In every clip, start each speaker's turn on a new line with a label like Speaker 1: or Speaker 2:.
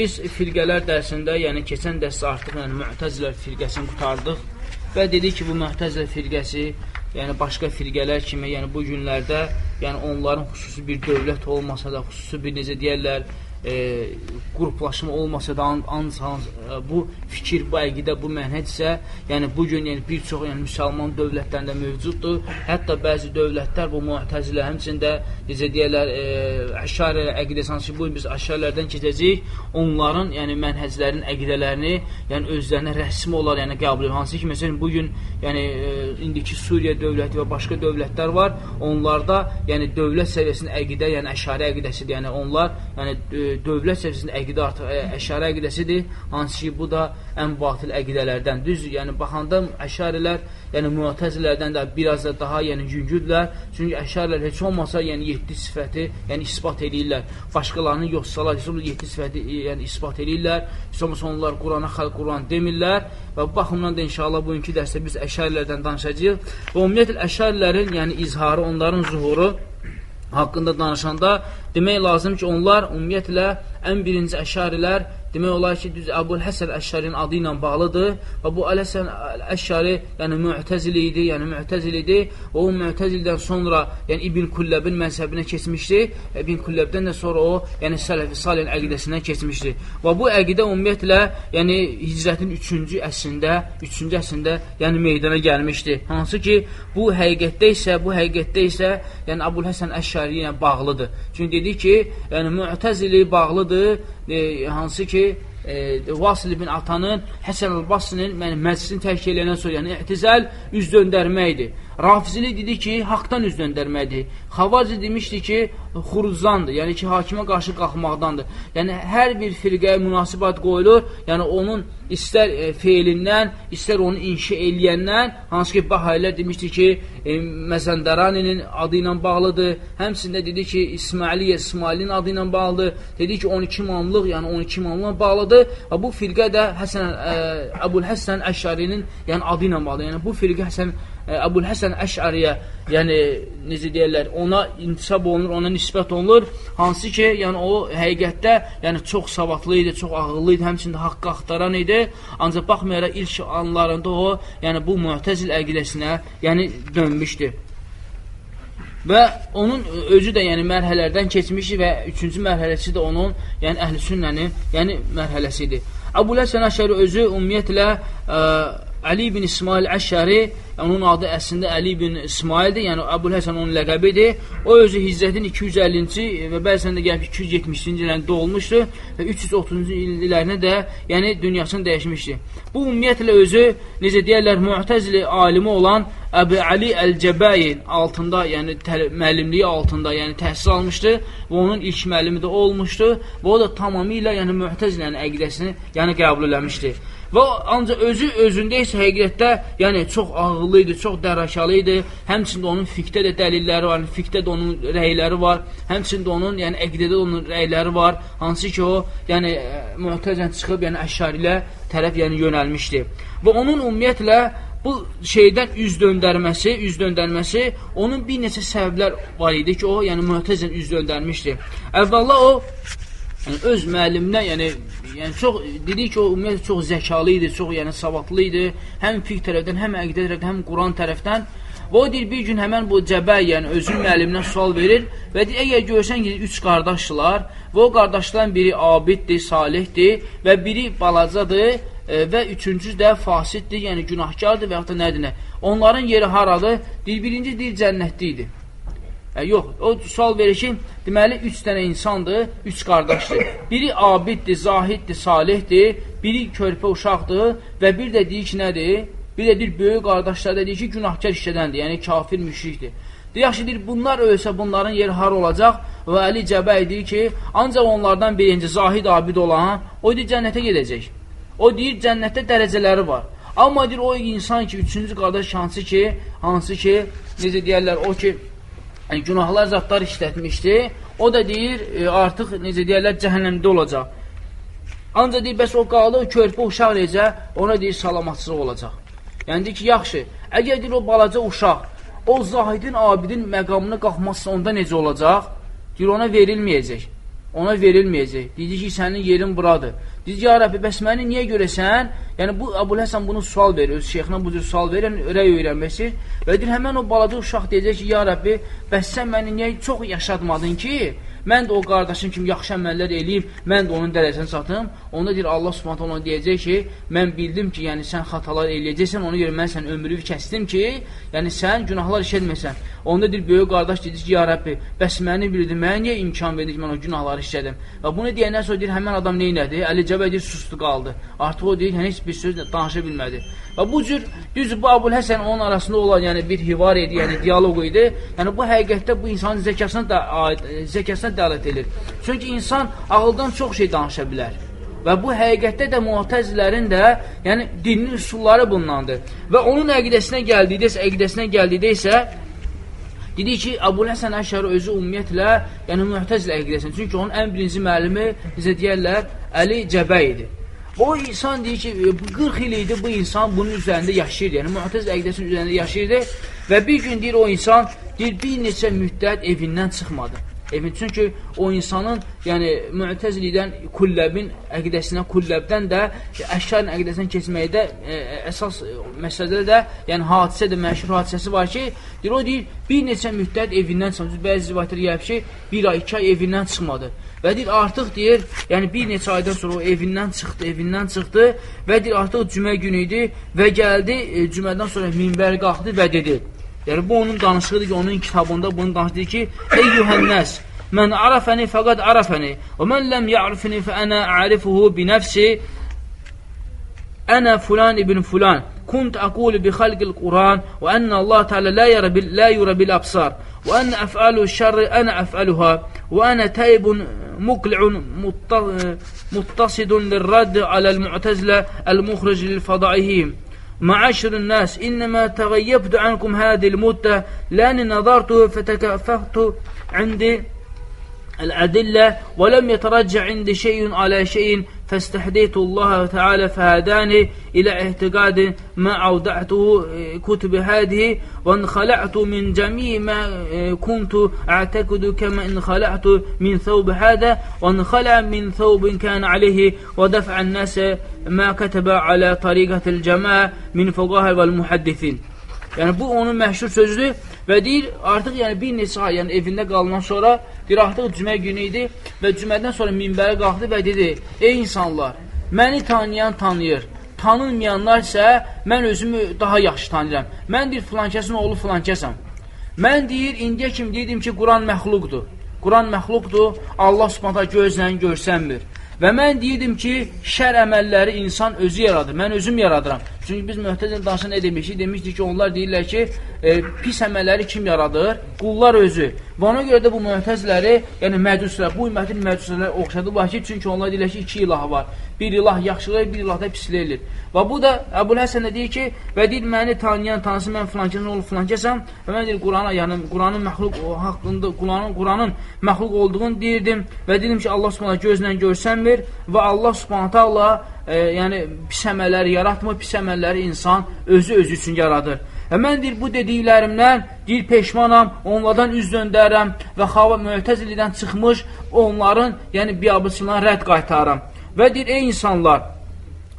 Speaker 1: Biz firqələr dərsində, yəni keçən dərsdə artıq yəni, Mü'təzilə firqəsini qutardıq və dedik ki, bu Mü'təzilə firqəsi, yəni başqa firqələr kimi, yəni bu günlərdə, yəni onların xüsusi bir dövlət olmasa da, xüsusi bir necə deyərlər, e, qruplaşma olmasa da ancaq e, bu fikir, bu əqidə, bu mənhəc isə, yəni bu gün yəni bir çox yəni müsəlman dövlətlərində mövcuddur. Hətta bəzi dövlətlər bu Mu'təzilə həmçində necə deyirlər, e, Əşari əqidəsi hansı ki, bu biz Əşarilərdən keçəcəyik. Onların yəni mənhəclərin əqidələrini, yəni özlərinə rəsmi olaraq yəni qəbul edir. Hansı ki, məsələn bu gün yəni e, indiki Suriya dövləti və başqa dövlətlər var. Onlarda yəni dövlət səviyyəsində əqidə, yəni Əşari əqidəsidir. Yəni onlar yəni e, dövlət səviyyəsində əqidə artıq əşari əqidəsidir, hansı ki, bu da ən batil əqidələrdən. Düz, yəni baxanda əşarilər, yəni müətəzilərdən də biraz da daha yəni yüngüdlər. Çünki əşarilər heç olmasa yəni 7 sifəti, yəni isbat edirlər. Başqalarını yoxsalar, olmasa 7 sifəti yəni isbat edirlər. Heç olmasa onlar Qurana xalq Quran demirlər və baxımdan da inşallah bugünkü dərsdə biz əşarilərdən danışacağıq. Və ümumiyyətlə əşarilərin yəni izharı, onların zuhuru haqqında danışanda demək lazım ki, onlar ümumiyyətlə ən birinci əşarilər demək olar ki, düz Əbul Həsən Əşşarinin adı ilə bağlıdır və bu Ələsən Əşşari, yəni Mü'təzili idi, yəni Mü'təzili idi. O Mü'təzildən sonra, yəni İbn Kulləbin məzhəbinə keçmişdi. İbn Kulləbdən də sonra o, yəni Sələfi Salih əqidəsindən keçmişdi. Və bu əqidə ümumiyyətlə, yəni Hicrətin 3-cü əsrində, 3-cü əsrində, yəni meydana gəlmişdi. Hansı ki, bu həqiqətdə isə, bu həqiqətdə isə, yəni Əbul Həsən Əşşari ilə bağlıdır. Çünki dedi ki, yəni Mü'təzili bağlıdır, e, hansı ki e, Vasil ibn Atanın Həsən el-Basrinin yəni, məclisini tərk eləyəndən sonra, yəni ihtizəl üz döndərməkdir. Rafizili dedi ki, haqdan üz döndərməkdir. Xavaci demişdi ki, xuruzdandır, yəni ki, hakimə qarşı qalxmaqdandır. Yəni, hər bir firqəyə münasibat qoyulur, yəni onun istər e, feilindən, istər onu inşa eləyəndən, hansı ki, Bahaylər demişdi ki, e, Məzəndəraninin adı ilə bağlıdır, həmsində dedi ki, İsmailiyyə İsmailin adı ilə bağlıdır, dedi ki, 12 imamlıq, yəni 12 imamlıq bağlıdır və bu firqə də Həsən, ə, Əbul Həsən Əşarinin yəni adı ilə bağlıdır. Yəni, bu firqə Həsən Əbul Həsən Əşəriyə, yəni necə deyirlər, ona intisab olunur, ona nisbət olunur, hansı ki, yəni o həqiqətdə, yəni çox savadlı idi, çox ağıllı idi, həmçində haqqı axtaran idi. Ancaq baxmayaraq ilk anlarında o, yəni bu Mu'təzil əqidəsinə, yəni dönmüşdü. Və onun özü də yəni mərhələlərdən keçmişdi və üçüncü mərhələsi də onun, yəni əhl-i sünnənin, yəni mərhələsidir. Əbul Həsən Əşəri özü ümumiyyətlə ə, Əli ibn İsmail Əşəri, onun adı əslində Əli ibn İsmaildir, yəni Əbul Həsən onun ləqəbidir. O özü hicrətin 250-ci və bəzən də gəlib 270-ci illərində doğulmuşdur və 330-cu illərinə də yəni dünyasını dəyişmişdir. Bu ümumiyyətlə özü, necə deyərlər, müətəzili alimi olan Əbu Ali Əl-Cəbəyin altında, yəni müəllimliyi altında, yəni təhsil almışdı və onun ilk müəllimi də olmuşdu və o da tamamilə yəni müətəzilənin əqidəsini yəni qəbul eləmişdi. Və ancaq özü özündə isə həqiqətdə, yəni çox ağıllı idi, çox dərakalı idi. Həmçində onun fiqdə də dəlilləri var, fiqdə də onun rəyləri var. Həmçində onun, yəni əqidədə də onun rəyləri var. Hansı ki o, yəni möhtəzən çıxıb, yəni əşarilə tərəf yəni yönəlmişdi. Və onun ümumiyyətlə bu şeydən üz döndərməsi, üz döndərməsi onun bir neçə səbəblər var idi ki, o, yəni möhtəzən üz döndərmişdi. Əvvəla o yəni, öz müəlliminə, yəni yəni çox dedik ki, o ümumiyyətlə çox zəkalı idi, çox yəni savadlı idi. Həm fiqh tərəfdən, həm əqidə tərəfdən, həm Quran tərəfdən. Və o deyir, bir gün həmən bu cəbə, yəni özün müəlliminə sual verir və deyir, əgər görsən ki, üç qardaşdılar və o qardaşların biri abiddir, salihdir və biri balacadır və üçüncü də fasiddir, yəni günahkardır və yaxud da nədir nə. Onların yeri haradır? Deyir, birinci deyir, cənnətdə idi. Hə, yox, o sual verir ki, deməli, üç dənə insandır, üç qardaşdır. Biri abiddir, zahiddir, salihdir, biri körpə uşaqdır və bir də deyir ki, nədir? Bir də deyir, böyük qardaşlar da deyir ki, günahkar işlədəndir, yəni kafir müşrikdir. Deyir, yaxşı, deyir, bunlar ölsə bunların yeri har olacaq və Əli Cəbəy deyir ki, ancaq onlardan birinci zahid abid olan, o deyir, cənnətə gedəcək. O deyir, cənnətdə dərəcələri var. Amma deyir, o insan ki, üçüncü qardaş hansı ki, hansı ki, necə deyərlər, o ki, yəni, günahlar zatlar işlətmişdi, o da deyir, e, artıq, necə deyərlər, cəhənnəmdə olacaq. Ancaq deyir, bəs o qalı, körpə uşaq necə, ona deyir, salamatsızlıq olacaq. Yəni deyir ki, yaxşı, əgər deyir, o balaca uşaq, o zahidin, abidin məqamına qalxmazsa onda necə olacaq? Deyir, ona verilməyəcək. Ona verilməyəcək. Deyir ki, sənin yerin buradır. Deyir ki, ya Rəbbi, bəs məni niyə görəsən? Yəni, bu, Əbul Həsən bunu sual verir, öz şeyxinə bu cür sual verir, yəni, ürək öyrənməsi. Və deyir, həmən o balaca uşaq deyəcək ki, ya Rəbbi, bəs sən məni niyə çox yaşatmadın ki, mən də o qardaşım kimi yaxşı əməllər eləyim, mən də onun dərəcəsini çatım. Onda deyir Allah Subhanahu ona deyəcək ki, mən bildim ki, yəni sən xatalar eləyəcəksən, ona görə mən sən ömrünü kəsdim ki, yəni sən günahlar işlətməsən. Onda deyir böyük qardaş dedi ki, ya Rəbbi, bəs məni bildin, mənə niyə imkan verdin ki, mən o günahları işlədim? Və bunu deyəndən sonra deyir, həmin adam nə elədi? Əli cəbə deyir, sustu qaldı. Artıq o deyir, yəni heç bir söz danışa bilmədi. Və bu cür düz bu Əbul Həsən onun arasında olan yəni bir hivar idi, yəni dialoq idi. Yəni bu həqiqətdə bu insanın zəkasına da zəkasına dəlalət edir. Çünki insan ağıldan çox şey danışa bilər. Və bu həqiqətdə də muhtəzilərin də, yəni dinin üsulları bundandır. Və onun əqidəsinə gəldikdə isə, əqidəsinə gəldikdə isə Dedi ki, Əbul Həsən Əşəri özü ümumiyyətlə, yəni mühtəzilə əqidəsində. Çünki onun ən birinci müəllimi, bizə deyərlər, Əli Cəbə idi. O insan deyir ki, 40 il idi bu insan bunun üzərində yaşayırdı. Yəni, mühtəz əqdəsinin üzərində yaşayırdı və bir gün deyir o insan, deyir, bir neçə müddət evindən çıxmadı. Evin, çünki o insanın, yəni müətəzilidən kulləbin əqidəsinə, kulləbdən də əşşarin əqidəsindən keçməkdə ə, əsas məsələdə də, yəni hadisə də, məşhur hadisəsi var ki, deyir, o deyir, bir neçə müddət evindən çıxmadı. Bəzi rivayətlər gəlib ki, bir ay, iki ay evindən çıxmadı. Və deyir, artıq deyir, yəni bir neçə aydan sonra o evindən çıxdı, evindən çıxdı və deyir, artıq cümə günü idi və gəldi, e, cümədən sonra minbər qalxdı və dedi. Yəni, bu onun danışığıdır ki, onun kitabında bunu danışdı ki, Ey yuhənnəs, mən arafəni fəqad arafəni və mən ləm ya'rifini fə ənə a'rifuhu bi nəfsi ənə fulan ibn fulan كنت أقول بخلق القرآن وأن الله تعالى لا يرى لا يرى بالأبصار وأن أفعال الشر أنا أفعلها وأنا تائب مقلع متصد للرد على المعتزلة المخرج للفضائهم معاشر الناس إنما تغيبت عنكم هذه المدة لأني نظرت فتكففت عندي الأدلة ولم يترجع عندي شيء على شيء فاستحديت الله تعالى فهداني إلى اعتقاد ما أودعته كتب هذه وانخلعت من جميع ما كنت أعتقد كما انخلعت من ثوب هذا وانخلع من ثوب كان عليه ودفع الناس ما كتب على طريقة الجماعة من فقهاء والمحدثين. Yəni bu onun məşhur sözüdür və deyir, artıq yəni bir neçə ay, yəni evində qalandan sonra deyir, artıq cümə günü idi və cümədən sonra minbərə qalxdı və dedi, ey insanlar, məni tanıyan tanıyır, tanınmayanlar isə mən özümü daha yaxşı tanıyıram. Mən deyir, filankəsin oğlu filankəsəm. Mən deyir, indiyə kimi deyirdim ki, Quran məxluqdur. Quran məxluqdur, Allah subhanətə gözlən görsənmir. Və mən deyirdim ki, şər əməlləri insan özü yaradır, mən özüm yaradıram. Çünki biz möhtəzil danışan nə demişik? Demişdik ki, onlar deyirlər ki, e, pis əməlləri kim yaradır? Qullar özü. Və ona görə də bu möhtəzləri, yəni məcuslər, bu ümmətin məcuslərə oxşadılar ki, çünki onlar deyirlər ki, iki ilah var. Bir ilah yaxşılayır, bir ilah da pisləyilir. Və bu da Əbul Həsən deyir ki, və deyir, məni tanıyan, tanısı mən filankəsin oğlu filankəsəm və mən deyir, Qurana, yəni Quranın məxluq haqqında, Quranın Quranın məxluq olduğunu deyirdim və dedim ki, Allah Subhanahu gözlə görsənmir və Allah Subhanahu taala e, yəni pis əməlləri yaratmır, pis əməlləri insan özü özü üçün yaradır. Və mən deyir, bu dediklərimdən deyir, peşmanam, onlardan üz döndərəm və xava müətəzilidən çıxmış onların, yəni biabıçılarına rədd qaytarım. Və deyir, ey insanlar,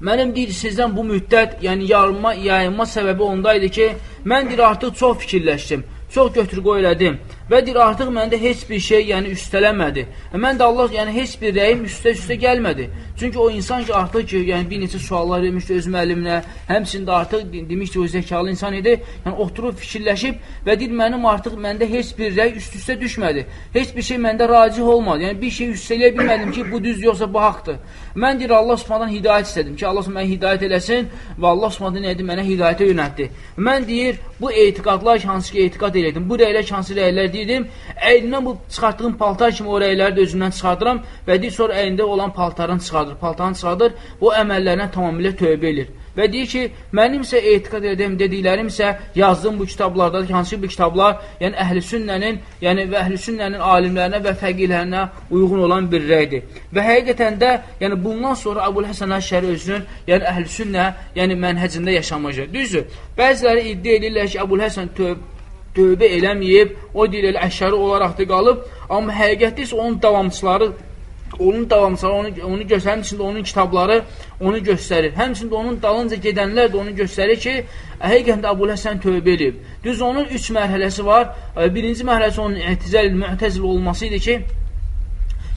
Speaker 1: mənim deyir, sizdən bu müddət, yəni yarılma, yayınma səbəbi ondaydı ki, mən deyir, artıq çox fikirləşdim, çox götür-qoy elədim və deyir, artıq məndə heç bir şey, yəni üstələmədi. Və mən də Allah, yəni heç bir rəyim üstə-üstə gəlmədi. Çünki o insan ki, artıq ki, yəni bir neçə suallar vermişdi öz müəlliminə, həmçində artıq demişdi, o zəkalı insan idi, yəni oturub fikirləşib və deyir, mənim artıq məndə heç bir rəy üst-üstə düşmədi. Heç bir şey məndə racih olmadı. Yəni bir şey üstələyə bilmədim ki, bu düz yoxsa bu haqdır. Mən deyir, Allah Subhanadan hidayət istədim ki, Allah Subhanadan hidayət eləsin və Allah Subhanadan nə edir, mənə hidayətə yönətdi. Mən deyir, bu etiqadlar hansı ki, etiqad elədim, bu rəylər hansı rəylər deyirdim, əylindən bu çıxartdığım paltar kimi o rəyləri də özümdən çıxardıram və deyir, sonra əynində olan paltarını çıxardır, paltanı çıxardır, bu əməllərinə tamamilə tövbə edir. Və deyir ki, mənim isə etiqad edəm dediklərim isə yazdığım bu kitablardadır ki, hansı bir kitablar, yəni əhl-i sünnənin, yəni və əhl-i sünnənin alimlərinə və fəqihlərinə uyğun olan bir rəydir. Və həqiqətən də, yəni bundan sonra Əbul Həsən Əşəri özünün, yəni əhl-i sünnə, yəni mənhəcində yaşamayacaq. Düzdür, bəziləri iddia edirlər ki, Əbul Həsən tövbə tövbə eləməyib, o deyir elə əşəri olaraq da qalıb, amma həqiqətdə isə onun davamçıları onun davamçıları onu, onu göstərir, həmçində onun kitabları onu göstərir. Həmçində onun dalınca gedənlər də onu göstərir ki, həqiqətən Əbu Həsən tövbə edib. Düz onun üç mərhələsi var. Birinci mərhələsi onun etizəl, müətəzil olması idi ki,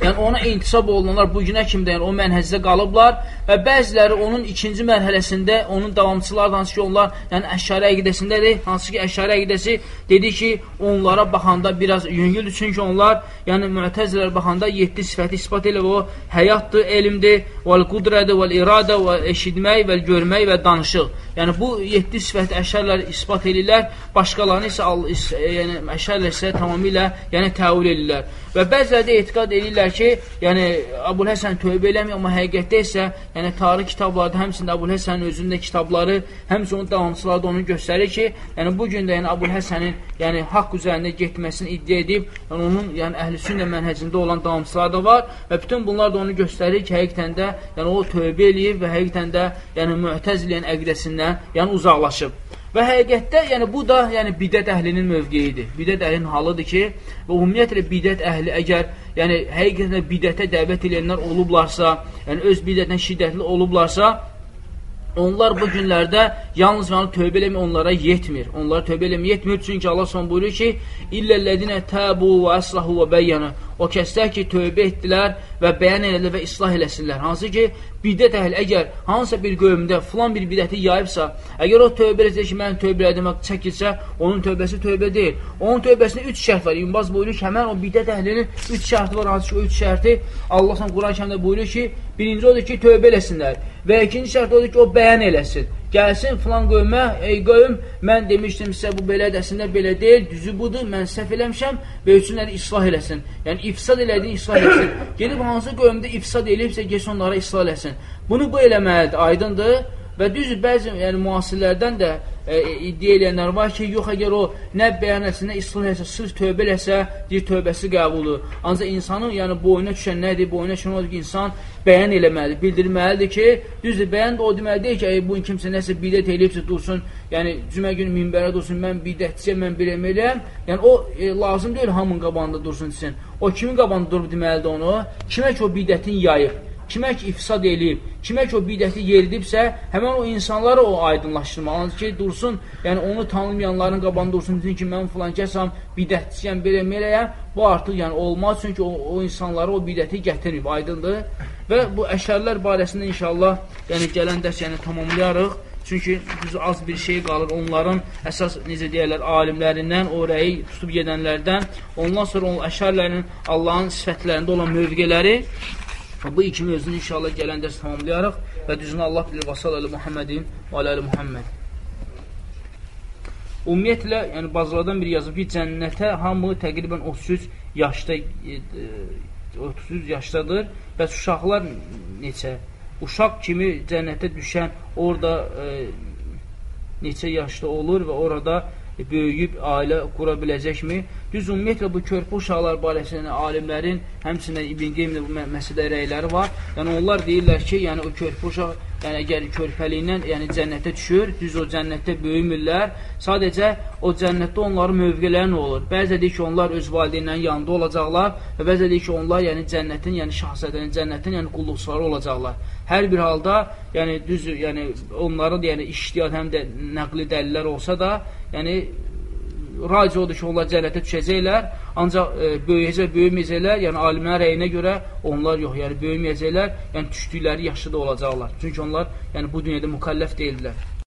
Speaker 1: Yəni ona intisab olunanlar bu günə kimi də yəni, o mənhəcdə qalıblar və bəziləri onun ikinci mərhələsində onun davamçıları hansı ki onlar yəni əşari əqidəsindədir. Hansı ki əşari əqidəsi dedi ki, onlara baxanda biraz yüngüldür çünki onlar yəni müətəzilələrə baxanda 7 sifəti isbat elə o həyatdır, elmdir, vəl qudrədir, vəl iradə, və eşitmək, və görmək və danışıq. Yəni bu 7 sifəti əşərlər isbat edirlər, başqalarını isə yəni əşərlər isə tamamilə yəni təvil edirlər. Və bəziləri də etiqad edirlər ki, yəni Əbul Həsən tövbə eləmir, amma həqiqətdə isə yəni tarix kitablarda həmçində Əbul Həsənin özünün də kitabları, həmçinin onun davamçıları da onu göstərir ki, yəni bu gün də yəni Əbul Həsənin yəni haqq üzərində getməsini iddia edib, yəni onun yəni əhlüsünnə mənhəcində olan davamçıları da var və bütün bunlar da onu göstərir ki, həqiqətən də yəni o tövbə eləyib və həqiqətən də yəni müətəziliyən əqidəsindən yəni uzaqlaşıb. Və həqiqətdə, yəni bu da yəni bidət əhlinin mövqeyidir. Bidət əhlinin halıdır ki, və ümumiyyətlə bidət əhli əgər yəni həqiqətən bidətə dəvət edənlər olublarsa, yəni öz bidətdən şiddətli olublarsa, onlar bu günlərdə yalnız və tövbə eləmək onlara yetmir. Onlara tövbə eləmək yetmir, çünki Allah son buyurur ki, İllellədinə təbu və əslahu və bəyyənə o kəslər ki, tövbə etdilər və bəyan elədilər və islah eləsinlər. Hansı ki, bidət əhli əgər hansısa bir qövmdə filan bir bidəti yayıbsa, əgər o tövbə eləsə ki, mən tövbə elədim, çəkilsə, onun tövbəsi tövbə deyil. Onun tövbəsində üç şərt var. İmbaz buyurur ki, həmən o bidət əhlinin üç şərti var. Hansı ki, o üç şərti Allah Quran-ı buyurur ki, birinci odur ki, tövbə eləsinlər və ikinci şərt odur ki, o bəyan eləsin. Gəlsin filan qövmə, ey qövm, mən demişdim sizə bu belə dəsində belə deyil, düzü budur, mən səhv eləmişəm və üçünləri islah eləsin. Yəni ifsad elədiyin islah eləsin. Gedib hansı qövmdə ifsad eləyibsə, geç onlara islah eləsin. Bunu bu eləməlidir, aydındır. Və düzdür, bəzi yəni, müasirlərdən də e, iddia eləyənlər var ki, yox, əgər o nə bəyan etsin, nə islah etsə, sırf tövbə eləsə, deyir, tövbəsi qəbuldur. Ancaq insanın yəni, boyuna düşən nədir? Boyuna düşən odur ki, insan bəyan eləməlidir, bildirməlidir ki, düzdür, bəyan da o deməli deyil ki, bu kimsə nəsə bidət eləyibsə, dursun, yəni cümə günü minbərə dursun, mən bidətçiyəm, mən bir emeləyəm. Yəni o e, lazım deyil hamının qabağında dursun desin. O kimin qabağında durub deməlidir onu? Kimə ki o bidətin yayıb? Kimə ki ifsad eləyib, kimə ki o bidəti yeridibsə, həmən o insanları o aydınlaşdırmalıdır ki, dursun, yəni onu tanımayanların qabağında dursun, desin ki, mən filan kəsam, bidətçiyəm, belə meləyəm, bu artıq yəni olmaz, çünki o, o insanları o bidəti gətirməyib, aydındır. Və bu əşərlər barəsində inşallah, yəni gələn dərs yəni tamamlayarıq. Çünki düz az bir şey qalır onların əsas necə deyərlər alimlərindən, o rəyi tutub gedənlərdən. Ondan sonra o əşərlərin Allahın sifətlərində olan mövqeləri Bu iki mövzunu inşallah gələn dərs tamamlayarıq və düzünü Allah bilir və sallallahu Muhammedin və aləli Muhammed. Ümumiyyətlə, yəni bazılardan biri yazıb ki, cənnətə hamı təqribən 33 yaşda 33 e, yaşdadır. Bəs uşaqlar neçə? Uşaq kimi cənnətə düşən orada e, neçə yaşda olur və orada böyüyüb ailə qura biləcəkmi? Düz ümumiyyətlə bu körpə uşaqlar barəsində alimlərin, həmçinin İbn Qeymdə bu məsələ rəyləri var. Yəni onlar deyirlər ki, yəni o körpə uşaq, yəni əgər körpəliyindən, yəni cənnətə düşür, düz o cənnətdə böyümürlər. Sadəcə o cənnətdə onların mövqeləri nə olur? Bəzi deyir ki, onlar öz valideynlərinin yanında olacaqlar və bəzi deyir ki, onlar yəni cənnətin, yəni şahzadənin, cənnətin, yəni qulluqçuları olacaqlar. Hər bir halda, yəni düz, yəni onların yəni iştiyat həm də nəqli dəlillər olsa da, yəni raci odur ki, onlar cənnətə düşəcəklər, ancaq e, böyüyəcək, böyüməyəcəklər, yəni alimlərin rəyinə görə onlar yox, yəni böyüməyəcəklər, yəni düşdükləri yaşlı da olacaqlar. Çünki onlar yəni bu dünyada mükəlləf deyildilər.